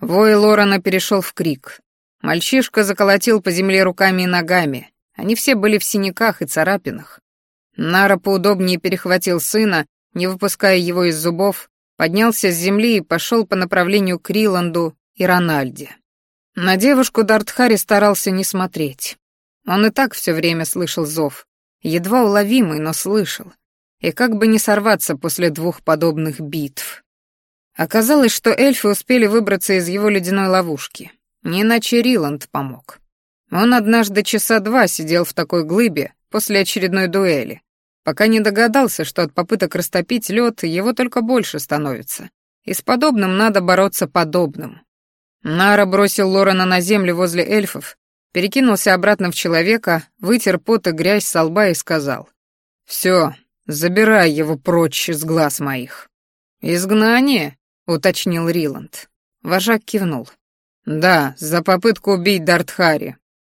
Вой Лорана перешел в крик. Мальчишка заколотил по земле руками и ногами. Они все были в синяках и царапинах. Нара поудобнее перехватил сына, не выпуская его из зубов, поднялся с земли и пошел по направлению к Риланду и Рональде. На девушку Дартхари старался не смотреть. Он и так все время слышал зов, едва уловимый, но слышал. И как бы не сорваться после двух подобных битв. Оказалось, что эльфы успели выбраться из его ледяной ловушки. Не иначе Риланд помог. Он однажды часа два сидел в такой глыбе после очередной дуэли, пока не догадался, что от попыток растопить лед его только больше становится. И с подобным надо бороться подобным. Нара бросил Лорена на землю возле эльфов, перекинулся обратно в человека, вытер пот и грязь со лба и сказал. «Все, забирай его прочь из глаз моих». «Изгнание?» — уточнил Риланд. Вожак кивнул. «Да, за попытку убить Дартхари».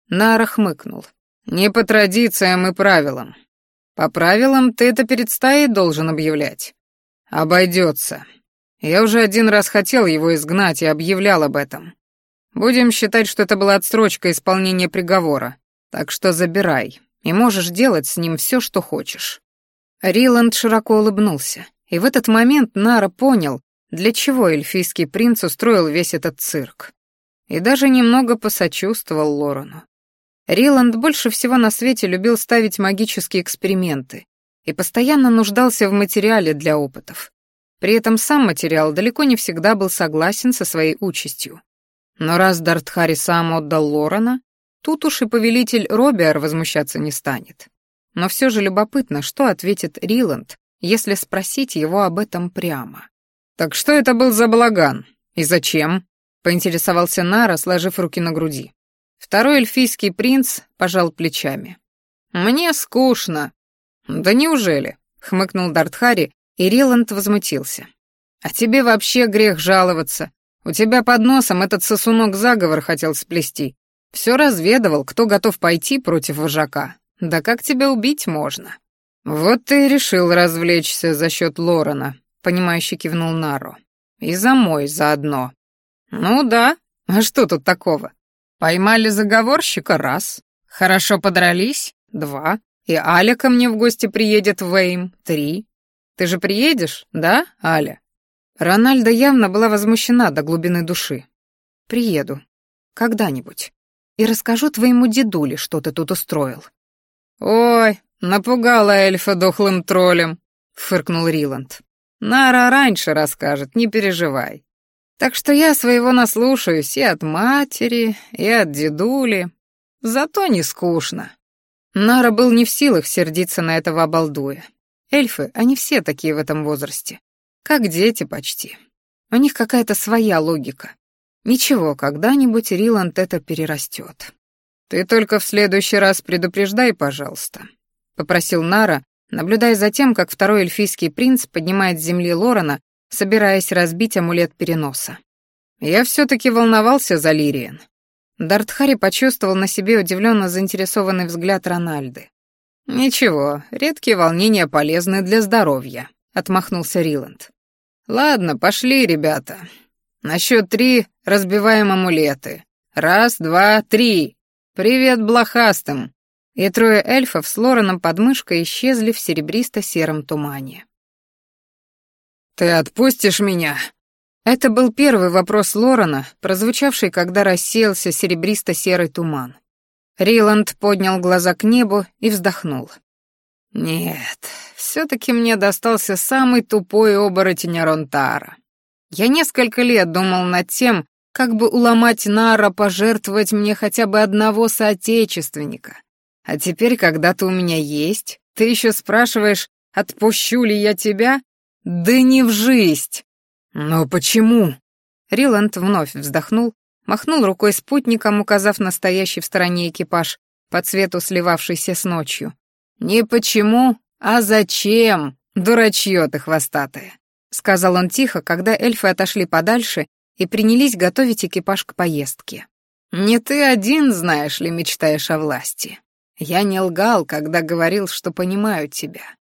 Нара хмыкнул. «Не по традициям и правилам. По правилам ты это перед стаей должен объявлять. Обойдется. Я уже один раз хотел его изгнать и объявлял об этом. Будем считать, что это была отсрочка исполнения приговора. Так что забирай, и можешь делать с ним все, что хочешь». Риланд широко улыбнулся, и в этот момент Нара понял, для чего эльфийский принц устроил весь этот цирк. И даже немного посочувствовал Лорану. Риланд больше всего на свете любил ставить магические эксперименты и постоянно нуждался в материале для опытов. При этом сам материал далеко не всегда был согласен со своей участью. Но раз Дартхари сам отдал Лорана, тут уж и повелитель Робиар возмущаться не станет. Но все же любопытно, что ответит Риланд, если спросить его об этом прямо. «Так что это был за балаган? И зачем?» — поинтересовался Нара, сложив руки на груди. Второй эльфийский принц пожал плечами. «Мне скучно». «Да неужели?» — хмыкнул Дартхари, и Риланд возмутился. «А тебе вообще грех жаловаться. У тебя под носом этот сосунок заговор хотел сплести. Все разведывал, кто готов пойти против вожака. Да как тебя убить можно?» «Вот ты и решил развлечься за счет Лорена», — понимающе кивнул Нару. «И за мой заодно». «Ну да, а что тут такого? Поймали заговорщика — раз. Хорошо подрались — два. И Аля ко мне в гости приедет в Вейм — три. Ты же приедешь, да, Аля?» Рональда явно была возмущена до глубины души. «Приеду. Когда-нибудь. И расскажу твоему дедуле, что ты тут устроил». «Ой, напугала эльфа дохлым троллем», — фыркнул Риланд. «Нара раньше расскажет, не переживай. Так что я своего наслушаюсь и от матери, и от дедули. Зато не скучно. Нара был не в силах сердиться на этого обалдуя. Эльфы, они все такие в этом возрасте. Как дети почти. У них какая-то своя логика. Ничего, когда-нибудь Риланд это перерастет. «Ты только в следующий раз предупреждай, пожалуйста», — попросил Нара, наблюдая за тем, как второй эльфийский принц поднимает с земли Лорена собираясь разбить амулет переноса. Я все-таки волновался за Лириен. Дартхари почувствовал на себе удивленно заинтересованный взгляд Рональды. «Ничего, редкие волнения полезны для здоровья», — отмахнулся Риланд. «Ладно, пошли, ребята. На счет три разбиваем амулеты. Раз, два, три. Привет блохастым!» И трое эльфов с Лореном под мышкой исчезли в серебристо-сером тумане. «Ты отпустишь меня?» Это был первый вопрос Лорена, прозвучавший, когда рассеялся серебристо-серый туман. Риланд поднял глаза к небу и вздохнул. «Нет, все-таки мне достался самый тупой оборотень Аронтара. Я несколько лет думал над тем, как бы уломать Нара пожертвовать мне хотя бы одного соотечественника. А теперь, когда ты у меня есть, ты еще спрашиваешь, отпущу ли я тебя? «Да не в жизнь!» «Но почему?» Риланд вновь вздохнул, махнул рукой спутником, указав настоящий в стороне экипаж, по цвету сливавшийся с ночью. «Не почему, а зачем, дурачье ты хвостатое!» — сказал он тихо, когда эльфы отошли подальше и принялись готовить экипаж к поездке. «Не ты один, знаешь ли, мечтаешь о власти. Я не лгал, когда говорил, что понимаю тебя.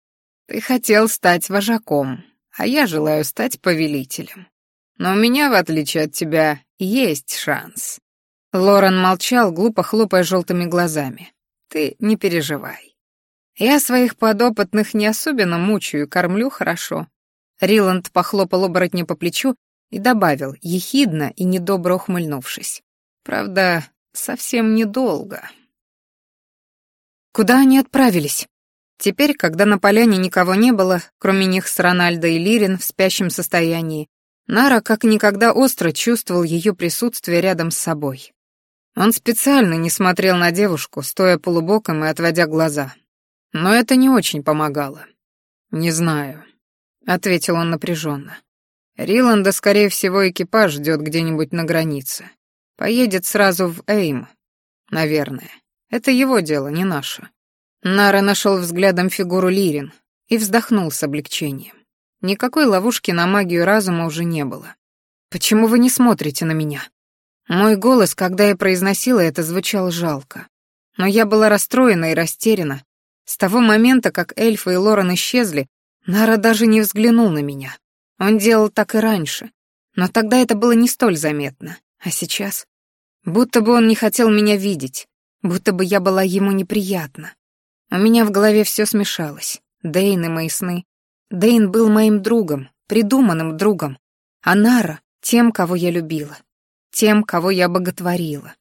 Ты хотел стать вожаком, а я желаю стать повелителем. Но у меня, в отличие от тебя, есть шанс. Лорен молчал, глупо хлопая желтыми глазами. Ты не переживай. Я своих подопытных не особенно мучаю, кормлю хорошо. Риланд похлопал оборотня по плечу и добавил, ехидно и недобро ухмыльнувшись. Правда, совсем недолго. Куда они отправились? Теперь, когда на поляне никого не было, кроме них с Рональдо и Лирин в спящем состоянии, Нара как никогда остро чувствовал ее присутствие рядом с собой. Он специально не смотрел на девушку, стоя полубоком и отводя глаза. Но это не очень помогало. «Не знаю», — ответил он напряженно. «Риланда, скорее всего, экипаж ждет где-нибудь на границе. Поедет сразу в Эйм, наверное. Это его дело, не наше». Нара нашел взглядом фигуру Лирин и вздохнул с облегчением. Никакой ловушки на магию разума уже не было. «Почему вы не смотрите на меня?» Мой голос, когда я произносила это, звучал жалко. Но я была расстроена и растеряна. С того момента, как эльфы и Лорен исчезли, Нара даже не взглянул на меня. Он делал так и раньше. Но тогда это было не столь заметно. А сейчас? Будто бы он не хотел меня видеть. Будто бы я была ему неприятна. У меня в голове все смешалось. Дейн и мои сны. Дейн был моим другом, придуманным другом. А Нара — тем, кого я любила. Тем, кого я боготворила.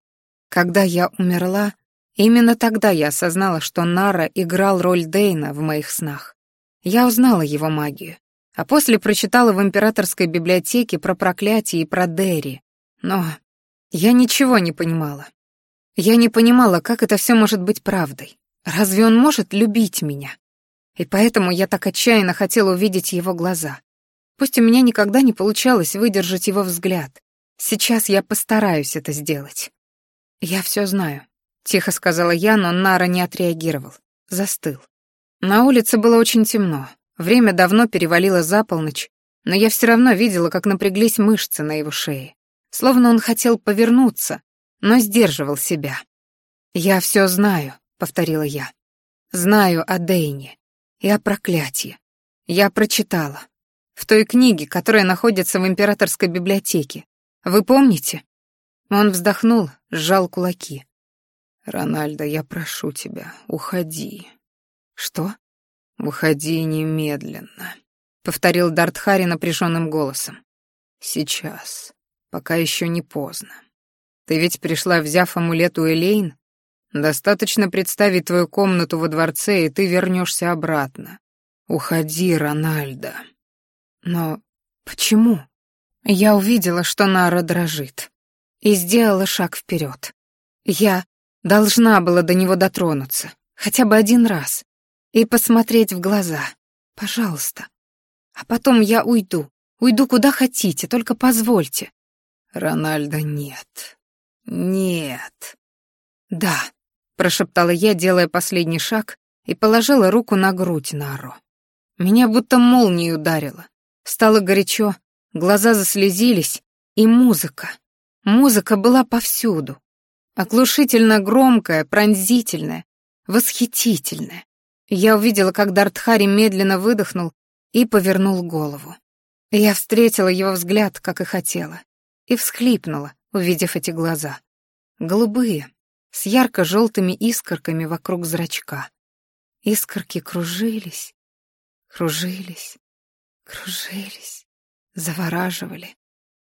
Когда я умерла, именно тогда я осознала, что Нара играл роль Дейна в моих снах. Я узнала его магию. А после прочитала в императорской библиотеке про проклятие и про Дерри. Но я ничего не понимала. Я не понимала, как это все может быть правдой. Разве он может любить меня? И поэтому я так отчаянно хотела увидеть его глаза. Пусть у меня никогда не получалось выдержать его взгляд. Сейчас я постараюсь это сделать. Я все знаю, тихо сказала я, но Нара не отреагировал. Застыл. На улице было очень темно. Время давно перевалило за полночь, но я все равно видела, как напряглись мышцы на его шее. Словно он хотел повернуться, но сдерживал себя. «Я все знаю», — повторила я. «Знаю о Дейне и о проклятии. Я прочитала. В той книге, которая находится в императорской библиотеке. Вы помните?» Он вздохнул, сжал кулаки. «Рональдо, я прошу тебя, уходи». «Что?» «Уходи немедленно», — повторил Дартхари напряженным голосом. «Сейчас, пока еще не поздно. Ты ведь пришла, взяв амулет у Элейн? Достаточно представить твою комнату во дворце, и ты вернешься обратно. Уходи, Рональдо. Но почему? Я увидела, что Нара дрожит, и сделала шаг вперед. Я должна была до него дотронуться, хотя бы один раз, и посмотреть в глаза. Пожалуйста. А потом я уйду. Уйду куда хотите, только позвольте. Рональдо, нет. «Нет». «Да», — прошептала я, делая последний шаг, и положила руку на грудь Нару. Меня будто молнией ударило. Стало горячо, глаза заслезились, и музыка. Музыка была повсюду. Оглушительно громкая, пронзительная, восхитительная. Я увидела, как Дартхари медленно выдохнул и повернул голову. Я встретила его взгляд, как и хотела, и всхлипнула, увидев эти глаза. Голубые, с ярко-желтыми искорками вокруг зрачка. Искорки кружились, кружились, кружились, завораживали.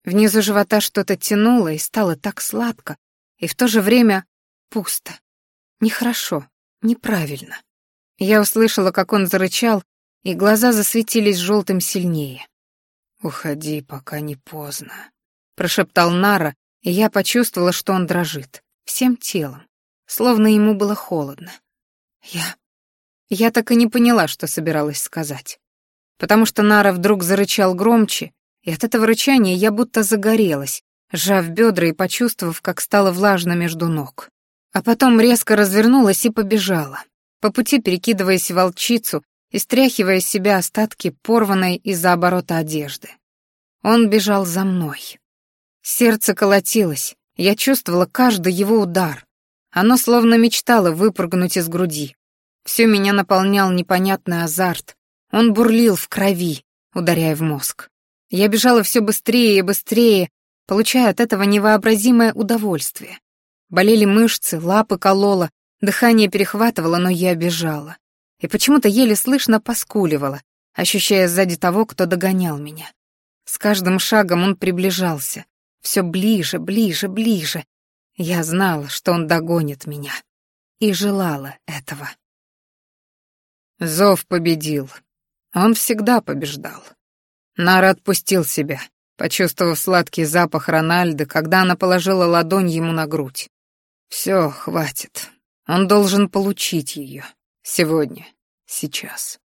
Внизу живота что-то тянуло и стало так сладко, и в то же время пусто. Нехорошо, неправильно. Я услышала, как он зарычал, и глаза засветились желтым сильнее. «Уходи, пока не поздно», — прошептал Нара, я почувствовала, что он дрожит, всем телом, словно ему было холодно. Я... Я так и не поняла, что собиралась сказать. Потому что Нара вдруг зарычал громче, и от этого рычания я будто загорелась, сжав бедра и почувствовав, как стало влажно между ног. А потом резко развернулась и побежала, по пути перекидываясь в волчицу и стряхивая с себя остатки порванной из-за оборота одежды. Он бежал за мной. Сердце колотилось, я чувствовала каждый его удар. Оно словно мечтало выпрыгнуть из груди. Все меня наполнял непонятный азарт. Он бурлил в крови, ударяя в мозг. Я бежала все быстрее и быстрее, получая от этого невообразимое удовольствие. Болели мышцы, лапы колола, дыхание перехватывало, но я бежала. И почему-то еле слышно поскуливала, ощущая сзади того, кто догонял меня. С каждым шагом он приближался, все ближе, ближе, ближе. Я знала, что он догонит меня. И желала этого. Зов победил. Он всегда побеждал. Нара отпустил себя, почувствовав сладкий запах Рональда, когда она положила ладонь ему на грудь. Все, хватит. Он должен получить ее. Сегодня. Сейчас.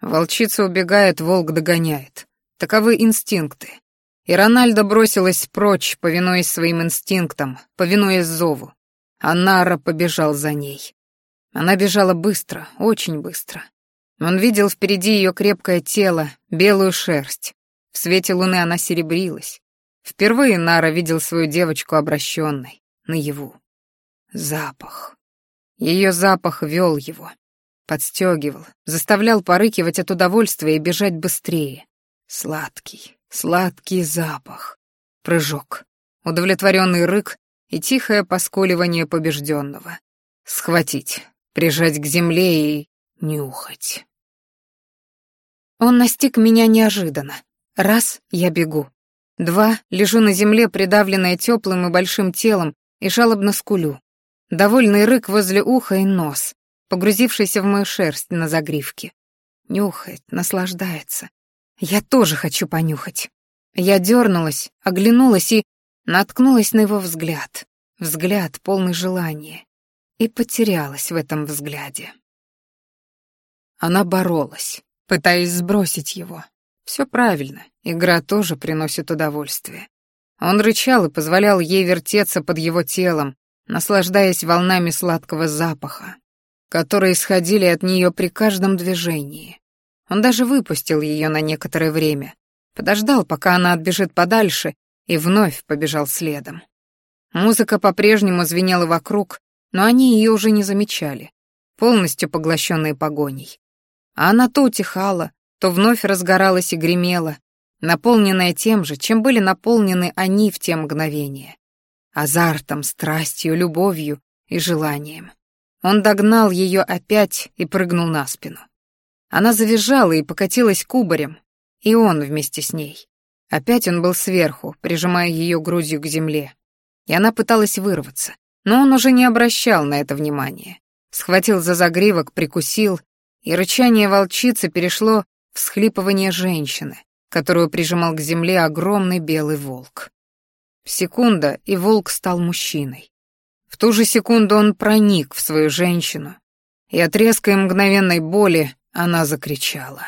Волчица убегает, волк догоняет. Таковы инстинкты. И Рональдо бросилась прочь, повинуясь своим инстинктам, повинуясь зову. А Нара побежал за ней. Она бежала быстро, очень быстро. Он видел впереди ее крепкое тело, белую шерсть. В свете луны она серебрилась. Впервые Нара видел свою девочку обращенной, наяву. Запах. Ее запах вел его. Подстегивал, заставлял порыкивать от удовольствия и бежать быстрее. Сладкий, сладкий запах. Прыжок, удовлетворенный рык и тихое поскуливание побежденного. Схватить, прижать к земле и нюхать. Он настиг меня неожиданно. Раз — я бегу. Два — лежу на земле, придавленная теплым и большим телом, и жалобно скулю. Довольный рык возле уха и нос, погрузившийся в мою шерсть на загривке. Нюхает, наслаждается. Я тоже хочу понюхать. Я дернулась, оглянулась и наткнулась на его взгляд. Взгляд, полный желания. И потерялась в этом взгляде. Она боролась, пытаясь сбросить его. Все правильно, игра тоже приносит удовольствие. Он рычал и позволял ей вертеться под его телом, наслаждаясь волнами сладкого запаха, которые исходили от нее при каждом движении. Он даже выпустил ее на некоторое время, подождал, пока она отбежит подальше, и вновь побежал следом. Музыка по-прежнему звенела вокруг, но они ее уже не замечали, полностью поглощенные погоней. А она то утихала, то вновь разгоралась и гремела, наполненная тем же, чем были наполнены они в те мгновения. Азартом, страстью, любовью и желанием. Он догнал ее опять и прыгнул на спину. Она завизжала и покатилась кубарем, и он вместе с ней. Опять он был сверху, прижимая ее грудью к земле. И она пыталась вырваться, но он уже не обращал на это внимания. Схватил за загривок, прикусил, и рычание волчицы перешло в всхлипывание женщины, которую прижимал к земле огромный белый волк. Секунда, и волк стал мужчиной. В ту же секунду он проник в свою женщину, и от резкой мгновенной боли она закричала.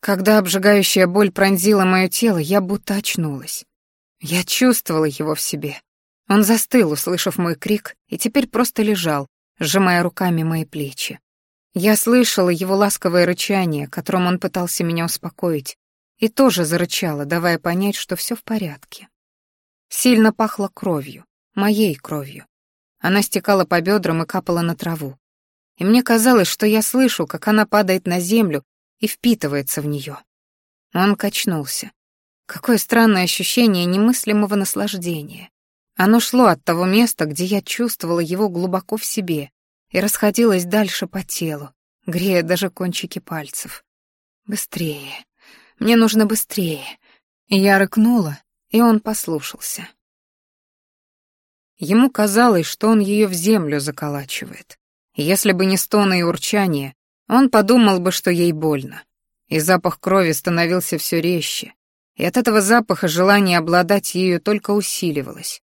Когда обжигающая боль пронзила мое тело, я будто очнулась. Я чувствовала его в себе. Он застыл, услышав мой крик, и теперь просто лежал, сжимая руками мои плечи. Я слышала его ласковое рычание, которым он пытался меня успокоить, и тоже зарычала, давая понять, что все в порядке. Сильно пахло кровью, моей кровью. Она стекала по бедрам и капала на траву и мне казалось, что я слышу, как она падает на землю и впитывается в нее. Он качнулся. Какое странное ощущение немыслимого наслаждения. Оно шло от того места, где я чувствовала его глубоко в себе, и расходилось дальше по телу, грея даже кончики пальцев. Быстрее. Мне нужно быстрее. И я рыкнула, и он послушался. Ему казалось, что он ее в землю заколачивает. Если бы не стоны и урчание, он подумал бы, что ей больно. И запах крови становился все резче, и от этого запаха желание обладать ею только усиливалось.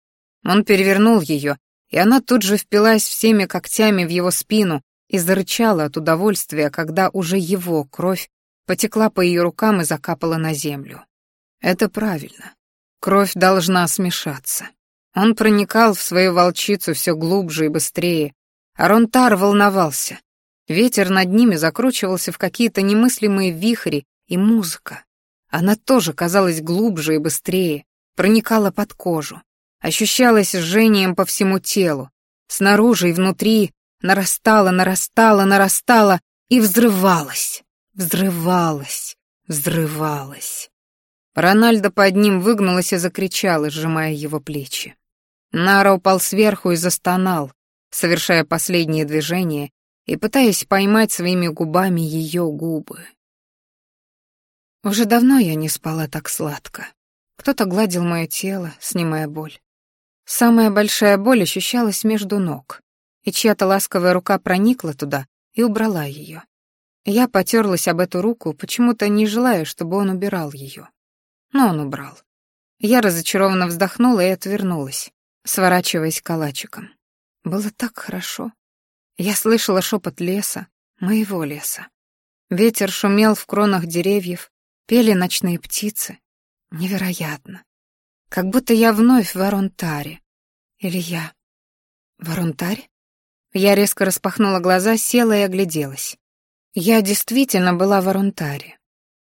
Он перевернул ее, и она тут же впилась всеми когтями в его спину и зарычала от удовольствия, когда уже его кровь потекла по ее рукам и закапала на землю. Это правильно. Кровь должна смешаться. Он проникал в свою волчицу все глубже и быстрее, Аронтар волновался. Ветер над ними закручивался в какие-то немыслимые вихри, и музыка. Она тоже казалась глубже и быстрее, проникала под кожу, ощущалась жжением по всему телу, снаружи и внутри, нарастала, нарастала, нарастала и взрывалась, взрывалась, взрывалась. Рональдо под ним выгнулась и закричала, сжимая его плечи. Нара упал сверху и застонал, совершая последние движения и пытаясь поймать своими губами ее губы. Уже давно я не спала так сладко. Кто-то гладил мое тело, снимая боль. Самая большая боль ощущалась между ног, и чья-то ласковая рука проникла туда и убрала ее. Я потерлась об эту руку, почему-то не желая, чтобы он убирал ее. Но он убрал. Я разочарованно вздохнула и отвернулась, сворачиваясь калачиком. Было так хорошо. Я слышала шепот леса, моего леса. Ветер шумел в кронах деревьев, пели ночные птицы. Невероятно. Как будто я вновь в Аронтаре. Или я в Аронтаре? Я резко распахнула глаза, села и огляделась. Я действительно была в Арунтаре,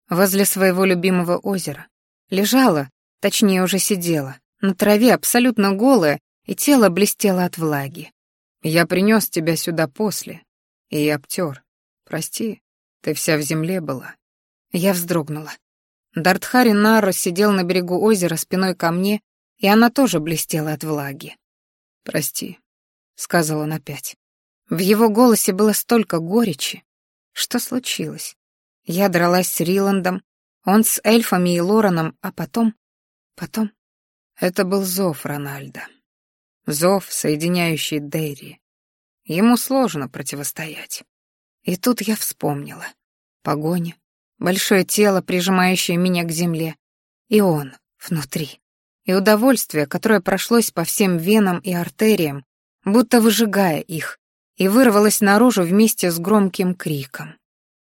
возле своего любимого озера. Лежала, точнее уже сидела, на траве абсолютно голая, и тело блестело от влаги. Я принес тебя сюда после, и обтер. Прости, ты вся в земле была. Я вздрогнула. Дартхари Наро сидел на берегу озера спиной ко мне, и она тоже блестела от влаги. «Прости», — сказал он опять. В его голосе было столько горечи, что случилось? Я дралась с Риландом, он с эльфами и Лораном, а потом... Потом... Это был зов Рональда. Зов, соединяющий Дейри. Ему сложно противостоять. И тут я вспомнила. Погоня, большое тело, прижимающее меня к земле, и он внутри. И удовольствие, которое прошлось по всем венам и артериям, будто выжигая их, и вырвалась наружу вместе с громким криком.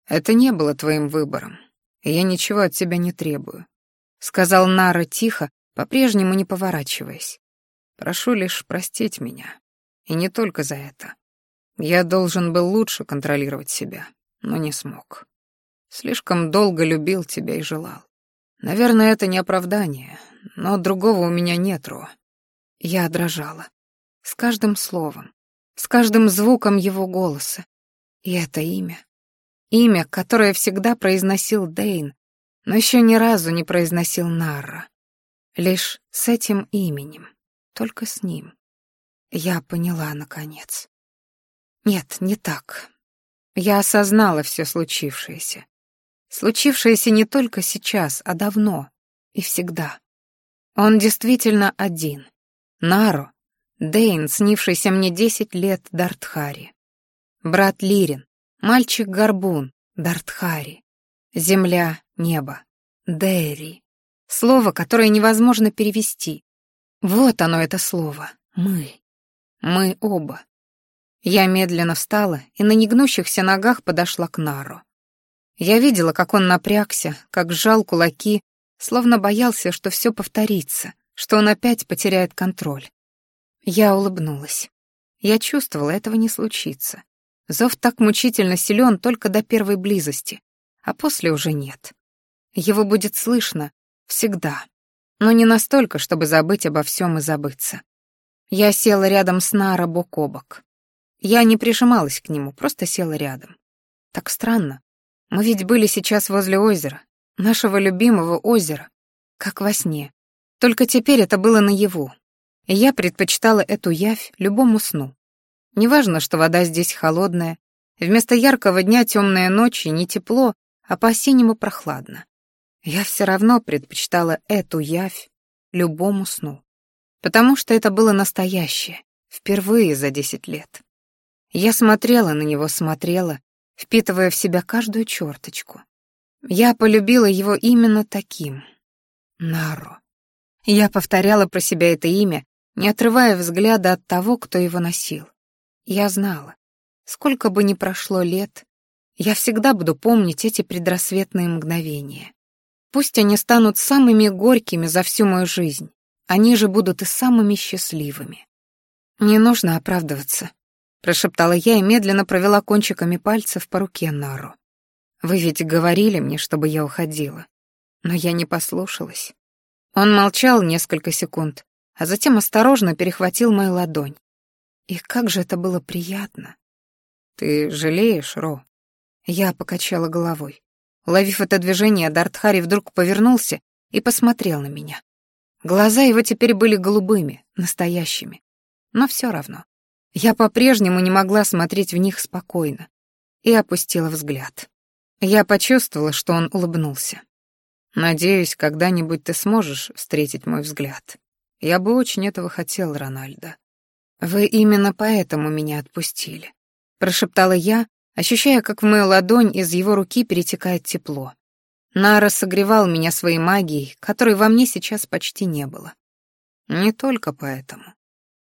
«Это не было твоим выбором, я ничего от тебя не требую», — сказал Нара тихо, по-прежнему не поворачиваясь. «Прошу лишь простить меня, и не только за это. Я должен был лучше контролировать себя, но не смог. Слишком долго любил тебя и желал. Наверное, это не оправдание, но другого у меня нет, Ро». Я дрожала. С каждым словом, с каждым звуком его голоса. И это имя. Имя, которое всегда произносил Дейн, но еще ни разу не произносил Нарра. Лишь с этим именем, только с ним. Я поняла, наконец. Нет, не так. Я осознала все случившееся. Случившееся не только сейчас, а давно и всегда. Он действительно один. Наро Дейн, снившийся мне десять лет Дартхари. Брат Лирин, мальчик-горбун, Дартхари. Земля, небо, Дэри. Слово, которое невозможно перевести. Вот оно, это слово. Мы. Мы оба. Я медленно встала и на негнущихся ногах подошла к Нару. Я видела, как он напрягся, как сжал кулаки, словно боялся, что все повторится, что он опять потеряет контроль. Я улыбнулась. Я чувствовала, этого не случится. Зов так мучительно силен только до первой близости, а после уже нет. Его будет слышно всегда, но не настолько, чтобы забыть обо всем и забыться. Я села рядом с Нара бок о бок. Я не прижималась к нему, просто села рядом. Так странно. Мы ведь были сейчас возле озера, нашего любимого озера, как во сне. Только теперь это было наяву, и я предпочитала эту явь любому сну. Неважно, что вода здесь холодная, вместо яркого дня темная ночь и не тепло, а по-осеннему прохладно. Я все равно предпочитала эту явь любому сну, потому что это было настоящее, впервые за десять лет. Я смотрела на него, смотрела, впитывая в себя каждую черточку. Я полюбила его именно таким. Наро. Я повторяла про себя это имя, не отрывая взгляда от того, кто его носил. Я знала, сколько бы ни прошло лет, я всегда буду помнить эти предрассветные мгновения. Пусть они станут самыми горькими за всю мою жизнь, они же будут и самыми счастливыми. «Не нужно оправдываться», — прошептала я и медленно провела кончиками пальцев по руке Нару. «Вы ведь говорили мне, чтобы я уходила, но я не послушалась». Он молчал несколько секунд, а затем осторожно перехватил мою ладонь. И как же это было приятно. «Ты жалеешь, Ро?» Я покачала головой. Ловив это движение, Дартхари вдруг повернулся и посмотрел на меня. Глаза его теперь были голубыми, настоящими. Но все равно. Я по-прежнему не могла смотреть в них спокойно и опустила взгляд. Я почувствовала, что он улыбнулся. «Надеюсь, когда-нибудь ты сможешь встретить мой взгляд. Я бы очень этого хотел, Рональдо». «Вы именно поэтому меня отпустили», — прошептала я, ощущая, как в мою ладонь из его руки перетекает тепло. Нара согревал меня своей магией, которой во мне сейчас почти не было. Не только поэтому.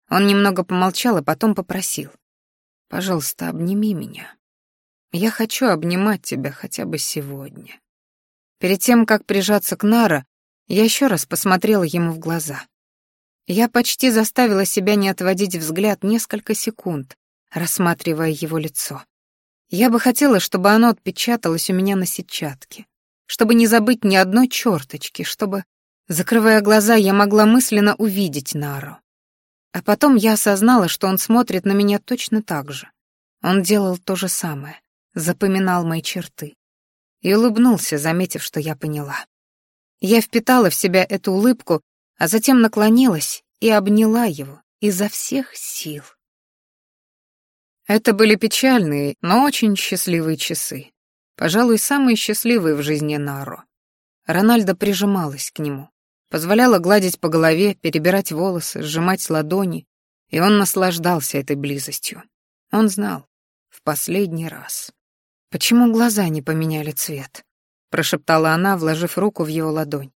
Он немного помолчал, а потом попросил. «Пожалуйста, обними меня. Я хочу обнимать тебя хотя бы сегодня». Перед тем, как прижаться к Нара, я еще раз посмотрела ему в глаза. Я почти заставила себя не отводить взгляд несколько секунд, рассматривая его лицо. Я бы хотела, чтобы оно отпечаталось у меня на сетчатке чтобы не забыть ни одной черточки, чтобы, закрывая глаза, я могла мысленно увидеть Нару. А потом я осознала, что он смотрит на меня точно так же. Он делал то же самое, запоминал мои черты. И улыбнулся, заметив, что я поняла. Я впитала в себя эту улыбку, а затем наклонилась и обняла его изо всех сил. Это были печальные, но очень счастливые часы. Пожалуй, самый счастливый в жизни Наро. Рональдо прижималась к нему, позволяла гладить по голове, перебирать волосы, сжимать ладони, и он наслаждался этой близостью. Он знал. В последний раз. «Почему глаза не поменяли цвет?» — прошептала она, вложив руку в его ладонь.